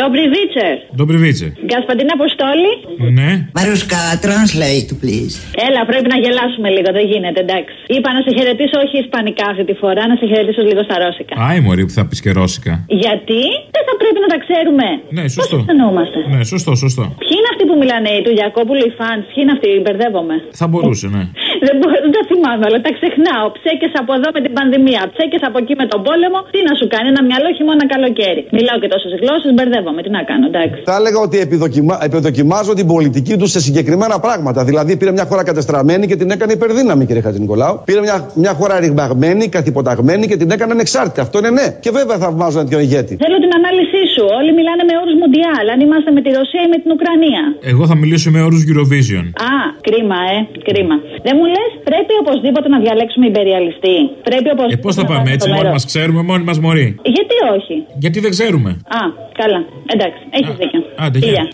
Dobry wieczór. Dobry wieczór. Γκασπαντίν Αποστόλη. Ναι. Μαρούσκα, translate, please. Έλα, πρέπει να γελάσουμε λίγο, δεν γίνεται, εντάξει. Είπα να σε χαιρετήσω όχι ισπανικά αυτή τη φορά, να σε χαιρετήσω λίγο στα ρώσικα. Άι, μωρή που θα πεις και ρώσικα. Γιατί; Δεν θα πρέπει να τα ξέρουμε. Ναι, σωστό. Πώς αισθανόμαστε; Ναι, σωστό, σωστό. Ποιοι είναι αυτοί που μιλάνε, του Γιακόπουλου, οι φαν, ποιοι είναι αυτοί, μπερδεύομαι. Θα μπορούσε, ναι. Δεν, μπορώ, δεν τα θυμάμαι όλα, τα ξεχνάω. Ψέκες από εδώ με την πανδημία, ψέκες από εκεί με τον πόλεμο. Τι να σου κάνει, ένα μυαλό χειμώνα καλοκαίρι. Μιλάω και τόσες γλώσσες, μπερδεύομαι. Τι να κάνω, εντάξει. Θα έλεγα ότι επιδοκιμα... επιδοκιμάζω την πολιτική τους σε συγκεκριμένα πράγματα. Δηλαδή, πήρε μια χώρα κατεστραμμένη και την έκανε υπερδύναμη, κύριε Χατζηνικολάου. Πήρε μια, μια χώρα ρηγμαγμένη, καθυποταγμένη και την έκανε ανεξάρτητη. Αυτό είναι ναι. Και βέβαια θαυμάζω ένα τέτοιο ηγέτη. Θέλω την ανάλυση σου. Όλοι μιλάνε με όρους Μουντιάλ. Αν είμαστε με τη Ρωσία ή με την Ουκρανία. Εγώ θα μιλήσω με όρους Eurovision. Α, κρίμα, ε, κρίμα. Δεν μου λες, πρέπει οπωσδήποτε να διαλέξουμε υπεριαλιστή. Πρέπει οπωσδήποτε. Ε, πώς θα να πάμε βάλουμε έτσι, το μόνοι μέρος. μας ξέρουμε, μόνοι μας μωροί; Γιατί όχι. Γιατί δεν ξέρουμε; Α, καλά. Εντάξει, έχεις Α, δίκιο. άντε, γεια. Φιλιά.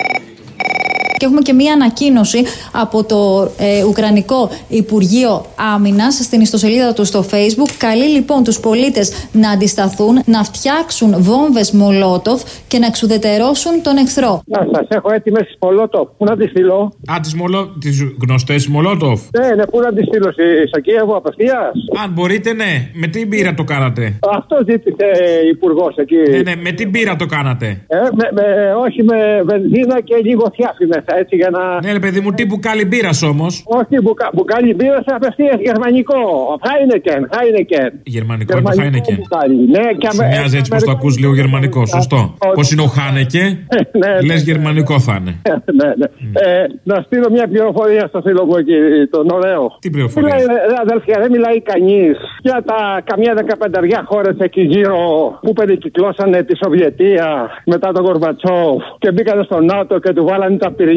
Και έχουμε και μία ανακοίνωση από το ε, Ουκρανικό Υπουργείο Άμυνας στην ιστοσελίδα του στο Facebook. Καλεί λοιπόν τους πολίτες να αντισταθούν, να φτιάξουν βόμβες Μολότοφ και να εξουδετερώσουν τον εχθρό. Να σας έχω έτοιμες τις Μολότοφ. Πού να τις στείλω; Α, τις μολο... τις γνωστές Μολότοφ. Ναι, ναι, πού να τις στείλω στη- στο Κίεβο απευθείας; Αν μπορείτε, ναι. Με τι μπύρα το κάνατε; Αυτό ζήτησε υπουργός εκεί. Ναι, ναι, με τι μπύρα το κάνατε; Ε, με, με, όχι με βενζίνα και λίγο θιάφι μέσα, έτσι για να. Ναι, ρε παιδί μου, τι μπουκάλι μπύρας όμως. Όχι, μπουκα, μπουκάλι μπύρας σε απευθείας γερμανικό. Χάινεκεν, Χάινεκεν. Γερμανικό είναι το Χάινεκεν. μπουκάλι. Ναι, και Σου αμε- μοιάζει έτσι πως το ακούς λίγο γερμανικό. Σωστό. Όχι. Πώ είναι ο Χάνεκε, Ναι, λες ναι. γερμανικό θα είναι. ναι, ναι. Ε, να στείλω μια πληροφορία στο φίλο μου εκεί, τον ωραίο. Τι πληροφορία; Μιλάει, ρε, αδελφιά, δεν μιλάει κανείς για τα καμιά δεκαπενταριά χώρες εκεί γύρω που περικυκλώσανε τη Σοβιετία μετά τον Κορμπατσόφ και μπήκανε στο ΝΑΤΟ και του βάλανε τα πυρηνικά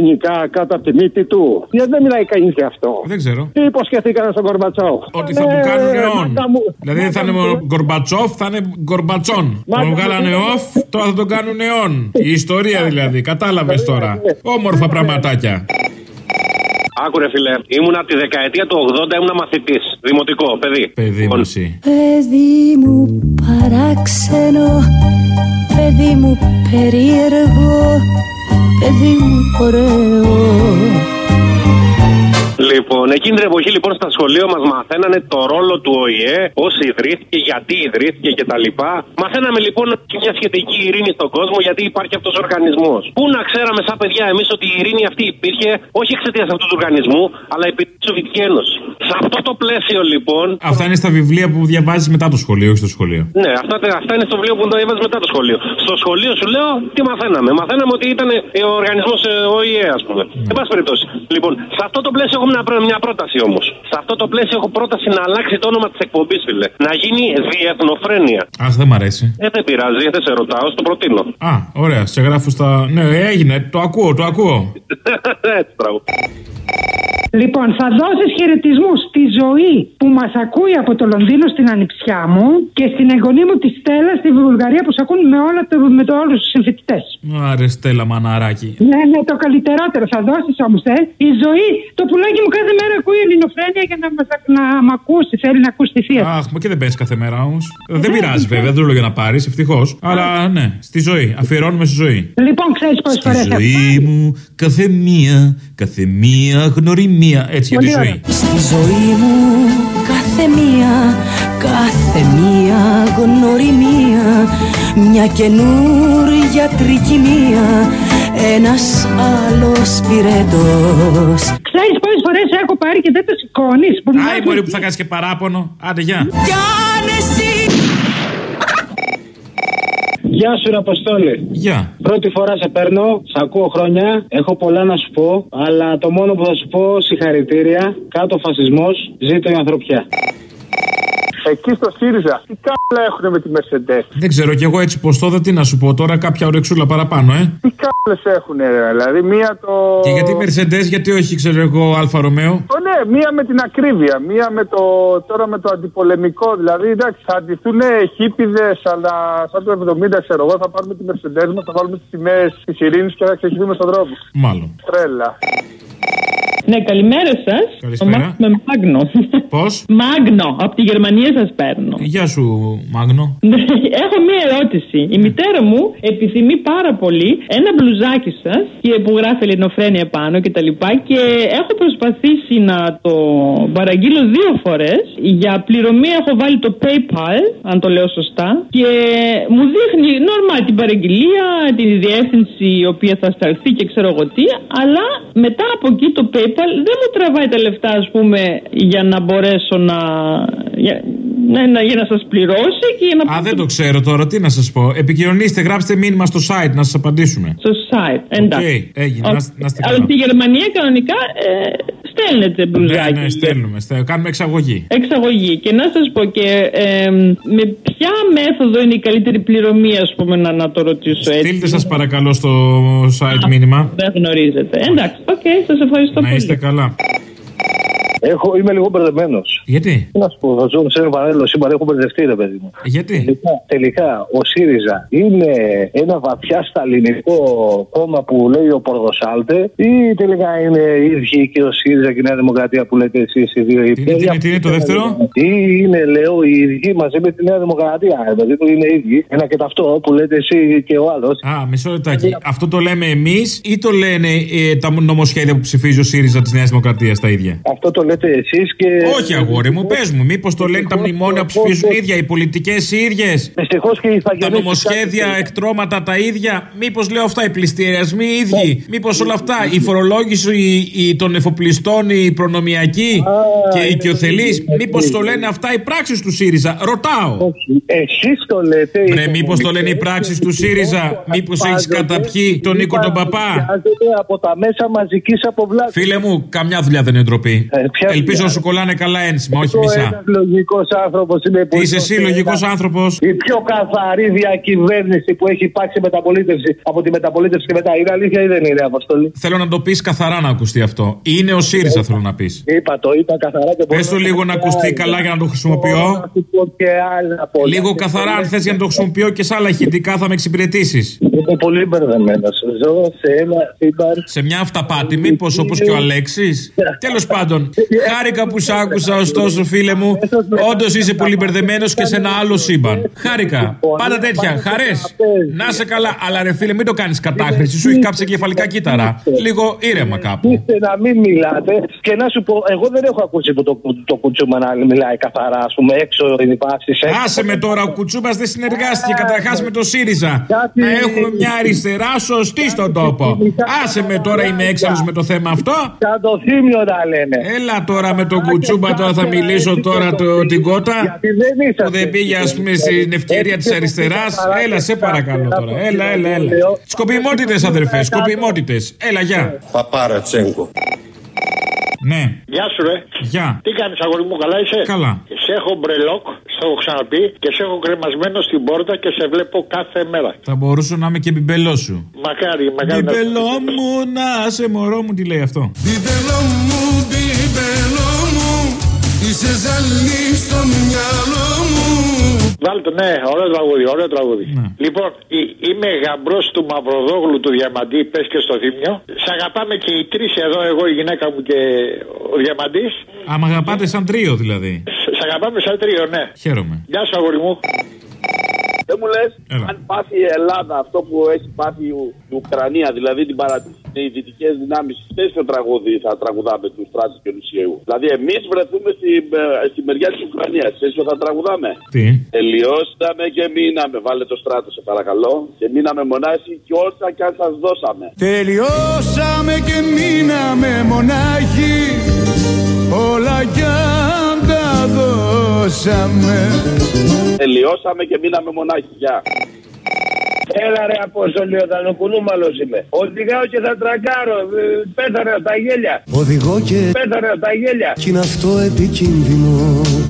κάτω από τη μύτη του. Γιατί δεν μιλάει κανείς γι' αυτό. Δεν ξέρω. Τι υποσχεθήκανε στον Κορμπατσόφ. Ότι θα Ναι, του κάνουν ρε, αιών. μάκα μου. Δηλαδή δεν θα είναι Μάκα μου. μόνο Γκορμπατσόφ, θα είναι Γκορμπατσόν. Μάκα Τον μου, βγάλανε τι- off, τώρα θα τον κάνουν αιών. Η ιστορία δηλαδή, κατάλαβες τώρα. Όμορφα πραγματάκια. Άκουρε φίλε, ήμουν από τη δεκαετία του 80, ήμουν μαθητής. Δημοτικό, παιδί. Παιδί Λοιπόν, μου εσύ. Παιδί μου παράξενο, παιδί μου περίεργο, pedí un coreo Λοιπόν, εκείνη την εποχή λοιπόν στα σχολεία μας μαθαίνανε το ρόλο του ΟΗΕ, πώς ιδρύθηκε, γιατί ιδρύθηκε κτλ. Μαθαίναμε λοιπόν και μια σχετική ειρήνη στον κόσμο, γιατί υπάρχει αυτός ο οργανισμός. Πού να ξέραμε σαν παιδιά εμείς ότι η ειρήνη αυτή υπήρχε όχι εξαιτίας αυτού του οργανισμού, αλλά επί τη Σοβιετική Ένωση. Σε αυτό το πλαίσιο λοιπόν. Αυτά είναι στα βιβλία που διαβάζεις μετά το σχολείο, όχι στο σχολείο. Ναι, αυτά, αυτά είναι στο βιβλίο που το έβαζε μετά το σχολείο. Στο σχολείο σου λέω τι μαθαίναμε. Μαθαίναμε ότι ήταν ο οργανισμός ΟΗΕ, ας πούμε. Εν πάση περιπτώσει. Λοιπόν, σε αυτό το πλαίσιο έχω μια, πρό- μια πρόταση όμως. Σε αυτό το πλαίσιο έχω πρόταση να αλλάξει το όνομα της εκπομπής, φίλε. Να γίνει διεθνοφρένεια. Αχ, δεν μ' αρέσει. Ε, δεν πειράζει, δεν σε ρωτάω, στο προτείνω. Α, ωραία, σε γράφω στα. Ναι, έγινε, το ακούω, το ακούω. Έτσι, μπράβο. Λοιπόν, θα δώσεις χαιρετισμούς στη ζωή που μας ακούει από το Λονδίνο στην ανιψιά μου και στην εγγονή μου τη Στέλλα στη Βουλγαρία που σε ακούν με, όλα το, με το, όλους τους συμφοιτητές. Άρε, Στέλλα, μαναράκι. Ναι, ναι, το καλύτερότερο θα δώσεις όμως, ε. Η ζωή, το πουλάκι μου κάθε μέρα ακούει ελληνοφρένεια για να, μας, να μ' ακούσει. Θέλει να ακούσει τη θεία. Αχ, μα και δεν παίρνει κάθε μέρα όμως. Δεν πειράζει βέβαια, δεν το λέω για να πάρεις, ευτυχώς. Αλλά ναι, στη ζωή. Αφιερώνουμε στη ζωή. Λοιπόν, ξέρεις πόσες φορές. Στη ζωή μου κάθε μία, κάθε μία γνωριμία. Έτσι για τη Πολύ ζωή. ωραία. Στη ζωή μου κάθε μία, κάθε μία γνωριμία Μια καινούρια τρικυμία, ένας άλλος πυρετός Ξέρεις πόσες φορές έχω πάρει και δεν το σηκώνεις. Άι, μπορεί που θα κάνεις και παράπονο. Άντε, γεια. Κι αν εσύ Γεια σου, ρε Αποστόλη. Γεια. Πρώτη φορά σε παίρνω, σε ακούω χρόνια, έχω πολλά να σου πω, αλλά το μόνο που θα σου πω συγχαρητήρια, κάτω φασισμός, ζήτω η ανθρωπιά. Εκεί στο ΣΥΡΙΖΑ, τι κάλα έχουν με τη Mercedes; Δεν ξέρω κι εγώ έτσι πω τότε τι να σου πω τώρα, κάποια ωρεξούλα παραπάνω, ε. Τι κάλε έχουν, δηλαδή, μία το. Και γιατί Mercedes, γιατί όχι, ξέρω εγώ, Alfa Romeo. Ω, ναι, μία με την ακρίβεια, μία με το. τώρα με το αντιπολεμικό. Δηλαδή, εντάξει, θα ντυθούν χίπιδες, αλλά σαν το 70, ξέρω εγώ, θα πάρουμε τη Mercedes μας, θα βάλουμε τις σημαίες της ειρήνης και θα ξεχυθούμε στον δρόμο. Μάλλον. Τρέλα. Ναι, καλημέρα σας. Καλησπέρα. Με Μάγνο. Πώς; Μάγνο, από τη Γερμανία σας παίρνω. Γεια σου, Μάγνο. Ναι, Έχω μία ερώτηση. Η μητέρα μου επιθυμεί πάρα πολύ ένα μπλουζάκι σας και που γράφει Ελληνοφρένια πάνω και τα λοιπά και έχω προσπαθήσει να το παραγγείλω δύο φορές. Για πληρωμή έχω βάλει το PayPal, αν το λέω σωστά, και μου δείχνει normal την παραγγελία, την διεύθυνση η οποία θα σταλθεί και ξέρω εγώ τι, αλλά μετά από εκεί το PayPal δεν μου τραβάει τα λεφτά, ας πούμε, για να μπορέσω να. για, ναι, να, για να σας πληρώσει και για να. Α, δεν το ξέρω τώρα, τι να σας πω. Επικοινωνήστε, γράψτε μήνυμα στο site να σας απαντήσουμε. Στο site, εντάξει. Οκέι, έγινε, οκέι. να είστε- να είστε Αλλά καλά. στη Γερμανία κανονικά ε, στέλνετε μπλουζάκι. Ναι, ναι, στέλνουμε. στε- Κάνουμε εξαγωγή. Εξαγωγή. Και να σας πω και ε, με ποια μέθοδο είναι η καλύτερη πληρωμή, ας πούμε, να, να το ρωτήσω έτσι. Στείλτε σας παρακαλώ στο site μήνυμα. Δεν γνωρίζετε. Εντάξει, οκέι, σας ευχαριστώ Να πολύ. είστε καλά. Έχω, είμαι λίγο μπερδεμένος. Γιατί; Τι να σου πω, θα ζω σε ένα παράλληλο σύμπαν, έχω μπερδευτεί, ρε παιδί μου. Γιατί; Τελικά, τελικά, ο ΣΥΡΙΖΑ είναι ένα βαθιά σταλινικό κόμμα που λέει ο Πορδοσάλτε, ή τελικά είναι οι ίδιοι και ο ΣΥΡΙΖΑ και η Νέα Δημοκρατία που λέτε εσείς οι δύο; Τι είναι, τι είναι, τι είναι το δεύτερο; Ή είναι, λέω, οι ίδιοι μαζί με τη Νέα Δημοκρατία. Δηλαδή που είναι οι ίδιοι. Ένα και ταυτό που λέτε εσύ και ο άλλος. Α, μισό λεπτάκι. Αυτό το λέμε εμείς ή το λένε ε, τα νομοσχέδια που ψηφίζει ο ΣΥΡΙΖΑ της Νέας Δημοκρατίας τα ίδια; Αυτό το λέτε εσείς και. Όχι, αγόρι μου, πες μου. Μήπως το λένε τα μνημόνια που ψηφίζουν οι ίδια, οι πολιτικές οι ίδιες; Δυστυχώς και οι Τα νομοσχέδια, εκτρώματα τα ίδια. Μήπως λέω αυτά, οι πληστηριασμοί οι ίδιοι. Μήπως όλα αυτά, η φορολόγηση η- η- των εφοπλιστών, η προνομιακή και η οικειοθελή. Μήπως το λένε αυτά οι πράξεις του ΣΥΡΙΖΑ; Ρωτάω. Εσείς το λέτε. Βρε, μήπως το λένε οι πράξεις του ΣΥΡΙΖΑ; Μήπως έχεις καταπιεί τον Νίκο τον Παπά; Παρουσιάζεται από τα μέσα μαζικής αποβλάτη. Φίλε μου, καμιά δουλειά δεν είναι ντροπή. Ποια Ελπίζω δουλειά; να σου κολλάνε καλά ένσημα, όχι Εγώ μισά. ένας λογικός άνθρωπος είμαι που Είσαι εσύ είμαι λογικός ένα- άνθρωπος. Η πιο καθαρή διακυβέρνηση που έχει υπάρξει μεταπολίτευση από τη μεταπολίτευση και μετά. Είναι αλήθεια ή δεν είναι, Αποστολή; Θέλω να το πεις καθαρά να ακουστεί αυτό. Είναι ο ΣΥΡΙΖΑ, θέλω να πεις. Είπα το, είπα καθαρά και Πες το λίγο να ακουστεί καλά για να το χρησιμοποιώ. να σου πω και άλλα πολλά. Λίγο καθαρά, αν θες για να το χρησιμοποιώ και σε άλλα ηχητικά θα με εξυπηρετήσεις. Είμαι πολύ μπερδεμένος. Ζω σε ένα σύμπαν. Σε μια αυταπάτη, μήπως όπως και ο Αλέξης. Τέλος πάντων, χάρηκα που σ' άκουσα, ωστόσο, φίλε μου. Όντως είσαι πολύ μπερδεμένος και σε ένα άλλο σύμπαν. Χάρηκα. Πάντα τέτοια. Χαρές. Να σε καλά. Αλλά ρε φίλε, μην το κάνεις κατάχρηση. Σου έχει κάψει κεφαλικά κύτταρα. Λίγο ήρεμα κάπου. Είστε να μην μιλάτε και να σου πω, εγώ δεν έχω ακούσει που το, το κουτσούμα να μιλάει καθαρά, ας πούμε, έξω είναι πάση. Άσε με τώρα, ο Κουτσούμπας δεν συνεργάστηκε καταρχάς με το ΣΥΡΙΖΑ. Να έχουμε μια αριστερά σωστή στον τόπο. Άσε με τώρα, είμαι έξαλλος με το θέμα αυτό. Σαν το θύμιο να λένε. Έλα τώρα με τον Κουτσούμπα, τώρα θα μιλήσω τώρα το, την κότα. Που δεν πήγε, ας πούμε, στην ευκαιρία της αριστεράς. Έλα, σε παρακαλώ τώρα. Έλα, έλα, έλα. Σκοπιμότητες, αδερφέ, σκοπιμότητες. Έλα, γεια. Παπάρατσέγκο. Ναι, Γεια σου, ρε. γεια. Τι κάνεις, αγόρι μου, καλά είσαι; Καλά. Σε έχω μπρελόκ, στο έχω ξαναπεί, και σε έχω κρεμασμένο στην πόρτα και σε βλέπω κάθε μέρα. Θα μπορούσα να είμαι και μπιμπελός σου. Μακάρι, μακάρι. να- Μπιμπελό μου, να σε μωρό μου, τι λέει αυτό. Μπιμπελό μου, Είσαι ζαλή στο μυαλό μου Βάλτε, ναι, ωραίο τραγούδι, ωραίο τραγούδι. Λοιπόν, ε- είμαι γαμπρός του Μαυροδόγλου του Διαμαντή, πες και στο θύμιο. Σ' αγαπάμε και οι τρεις εδώ, εγώ, η γυναίκα μου και ο Διαμαντής. Άμα αγαπάτε σαν τρίο δηλαδή. Σ' αγαπάμε σαν τρίο, ναι. Χαίρομαι. Γεια σου, αγόρι μου. Δεν μου λες, Έλα. αν πάθει η Ελλάδα αυτό που έχει πάθει η, Ου- η Ουκρανία, δηλαδή την παρατήρηση οι δυτικές δυνάμεις, τέτοιο τραγούδι θα τραγουδάμε τους Στράτου και Λουσιαίου. Δηλαδή, εμείς βρεθούμε στη, ε, στη μεριά της Ουκρανίας. Τέτοιο θα τραγουδάμε. Τι; Τελειώσαμε και μείναμε. Βάλε το στράτο, σε παρακαλώ. Και μείναμε μονάχοι και όσα κι αν σας δώσαμε. Τελειώσαμε και μείναμε μονάχοι Όλα κι αν τα δώσαμε Τελειώσαμε και μείναμε μονάχοι. Γεια. Έλα ρε Απόστολη, όταν ο κουνούμαλος είμαι. Οδηγάω και θα τρακάρω. Ε, Πέθανε στα γέλια. Οδηγώ και Πέθανε στα γέλια. κι είναι αυτό επικίνδυνο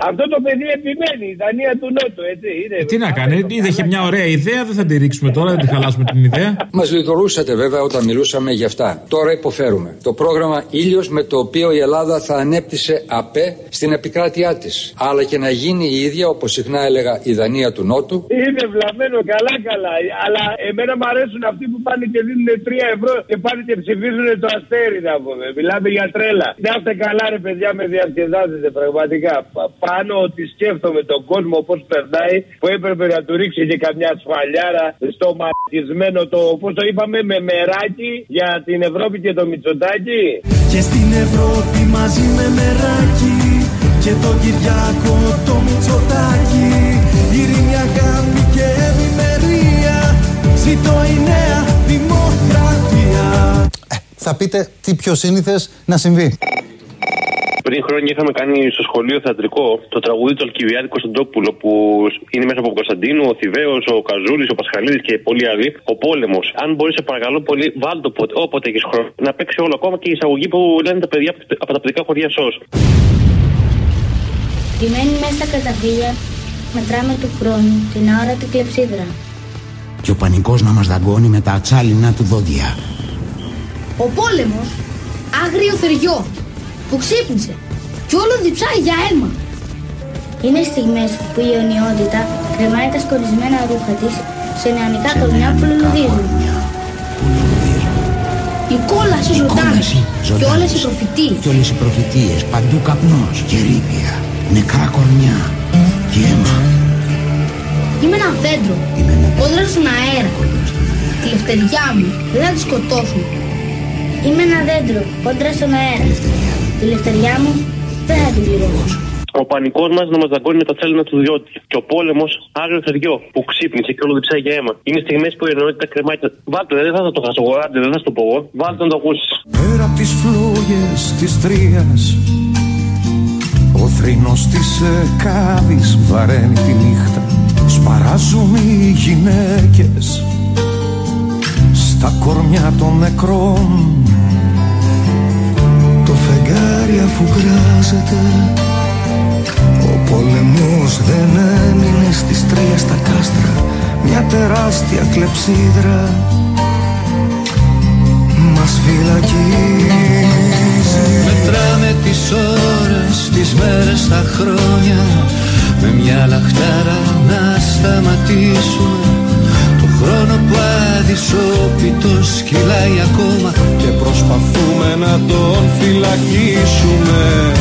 Αυτό το παιδί επιμένει, η Δανία του Νότου, έτσι. Είναι. Τι να κάνει, είδε είχε μια ωραία ιδέα, δεν θα τη ρίξουμε τώρα, δεν τη χαλάσουμε την ιδέα. Μας λειτουργούσατε βέβαια όταν μιλούσαμε για αυτά. Τώρα υποφέρουμε. Το πρόγραμμα Ήλιος με το οποίο η Ελλάδα θα ανέπτυσε ΑΠΕ στην επικράτειά της. Αλλά και να γίνει η ίδια, όπως συχνά έλεγα, η Δανία του Νότου. Είναι βλαμμένο καλά καλά. Αλλά εμένα μου αρέσουν αυτοί που πάνε και δίνουν 3 ευρώ και πάνε και ψηφίζουν το αστέρι να πούμε. Μιλάμε για τρέλα. Να είστε καλά ρε παιδιά με διασκεδάζετε πραγματικά. Πα- Πάνω ότι σκέφτομαι τον κόσμο πώς περνάει που έπρεπε να του ρίξει και καμιά σφαλιάρα στο μαρτισμένο το πώς το είπαμε με μεράκι για την Ευρώπη και το Μητσοτάκι. Και στην Ευρώπη μαζί με μεράκι Και τον Κυριάκο το Μητσοτάκι Ειρήνη αγάπη και ευημερία Ζήτω η νέα δημοκρατία Θα πείτε τι πιο σύνηθες να συμβεί. Πριν χρόνια είχαμε κάνει στο σχολείο θεατρικό το τραγούδι του Αλκιβιάδη Κωνσταντόπουλο που είναι μέσα από τον Κωνσταντίνο, ο Θηβαίος, ο Καζούλης, ο Πασχαλίδης και πολλοί άλλοι. Ο πόλεμος. Αν μπορείς, σε παρακαλώ πολύ, βάλτε το όποτε, όποτε έχεις χρόνο. Να παίξει όλο ακόμα και η εισαγωγή που λένε τα παιδιά από τα παιδικά χωριά ΣΟΣ. Επιμένει μέσα στα καταφύγια, μετράμε του χρόνου την ώρα την κλεψίδρα. Και ο πανικός να μας δαγκώνει με τα ατσάλινα του δόντια. Ο πόλεμος, άγριο θεριό, που ξύπνησε και όλο διψάει για αίμα. Είναι στιγμές που η αιωνιότητα κρεμάει τα σκορισμένα ρούχα της σε νεανικά κορμιά που λουλουδίζουν. Η κόλαση ζωντάνη και όλες οι προφητείες. Και όλες οι προφητείες, παντού καπνός και ρήπια, νεκρά κορμιά και αίμα. Είμαι ένα δέντρο, κόντρα στον αέρα. Τη λευτεριά μου δεν θα τη σκοτώσουν. Είμαι ένα δέντρο, κόντρα στον αέρα. Τη λευτεριά μου δεν θα την πληρώσουν. Ο πανικός μας να μας δαγκώνει με τα τσέλινα του διότι. Και ο πόλεμος άγριο θεριό που ξύπνησε και όλο διψάει για αίμα. Είναι στιγμές που η ενότητα κρεμάει. τα- Βάλτε, δεν θα το χασογοράτε, δεν θα σου το πω εγώ. Βάλτε να το ακούσεις. Πέρα απ' τις φλόγες της τρίας Ο θρήνος της εκάβης βαραίνει τη νύχτα Σπαράζουν οι γυναίκες Στα κορμιά των νεκρών Το φεγγάρι αφού γκράζεται Ο πόλεμος δεν έμεινε στις τρία στα κάστρα Μια τεράστια κλεψίδρα. Μας φυλακίζει. Μετράμε τις ώρες, τις μέρες, τα χρόνια. Με μια λαχτάρα να σταματήσουμε. Το χρόνο που αδυσόπιτος κυλάει ακόμα. Και προσπαθούμε να τον φυλακίσουμε